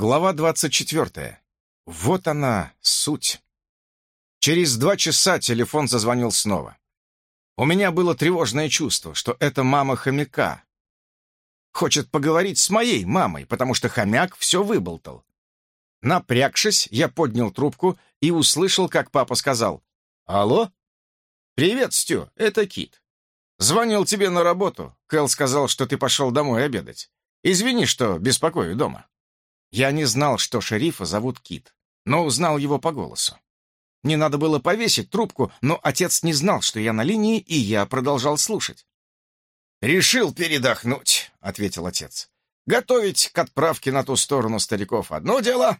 Глава 24. Вот она, суть. Через два часа телефон зазвонил снова. У меня было тревожное чувство, что это мама хомяка. Хочет поговорить с моей мамой, потому что хомяк все выболтал. Напрягшись, я поднял трубку и услышал, как папа сказал «Алло?» «Привет, Стю, это Кит. Звонил тебе на работу. Кэл сказал, что ты пошел домой обедать. Извини, что беспокою дома». Я не знал, что шерифа зовут Кит, но узнал его по голосу. Мне надо было повесить трубку, но отец не знал, что я на линии, и я продолжал слушать. «Решил передохнуть», — ответил отец. «Готовить к отправке на ту сторону стариков одно дело,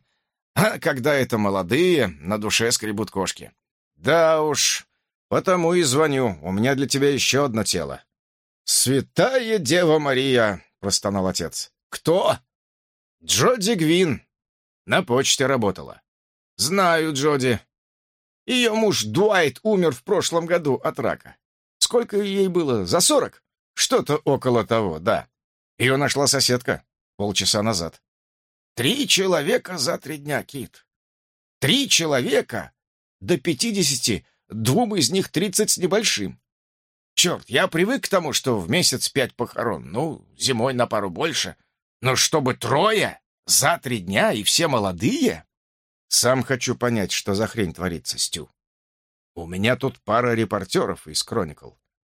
а когда это молодые, на душе скребут кошки. Да уж, потому и звоню, у меня для тебя еще одно тело». «Святая Дева Мария!» — простонал отец. «Кто?» Джоди Гвин. На почте работала. Знаю Джоди. Ее муж Дуайт умер в прошлом году от рака. Сколько ей было? За сорок? Что-то около того, да. Ее нашла соседка полчаса назад. Три человека за три дня, Кит. Три человека? До пятидесяти, двум из них тридцать с небольшим. Черт, я привык к тому, что в месяц пять похорон. Ну, зимой на пару больше — но чтобы трое? За три дня и все молодые? Сам хочу понять, что за хрень творится, Стю. У меня тут пара репортеров из «Кроникл».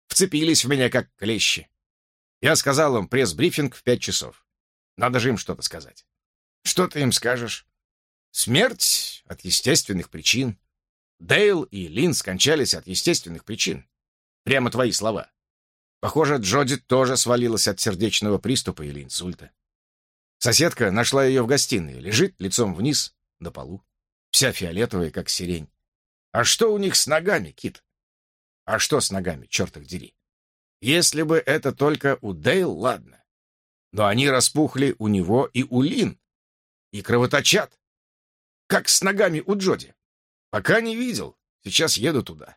Вцепились в меня, как клещи. Я сказал им пресс-брифинг в пять часов. Надо же им что-то сказать. Что ты им скажешь? Смерть от естественных причин. Дейл и Лин скончались от естественных причин. Прямо твои слова. Похоже, Джоди тоже свалилась от сердечного приступа или инсульта. Соседка нашла ее в гостиной, лежит лицом вниз на полу, вся фиолетовая, как сирень. А что у них с ногами, Кит? А что с ногами, черт их дери? Если бы это только у Дейл, ладно. Но они распухли у него и у Лин, и кровоточат. Как с ногами у Джоди. Пока не видел, сейчас еду туда.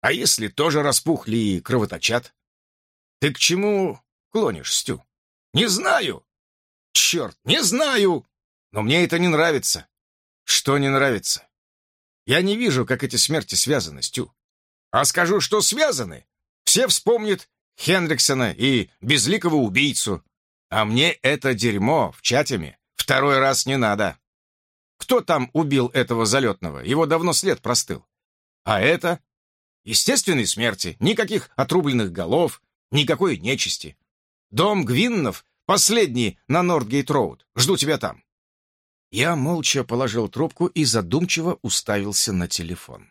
А если тоже распухли и кровоточат? Ты к чему клонишь, Стю? Не знаю, Черт, не знаю! Но мне это не нравится. Что не нравится? Я не вижу, как эти смерти связаны, Стю. А скажу, что связаны. Все вспомнят Хендриксона и безликого убийцу. А мне это дерьмо в чатами второй раз не надо. Кто там убил этого залетного? Его давно след простыл. А это? Естественной смерти. Никаких отрубленных голов, никакой нечисти. Дом Гвиннов Последний на Нортгейт-Роуд. Жду тебя там». Я молча положил трубку и задумчиво уставился на телефон.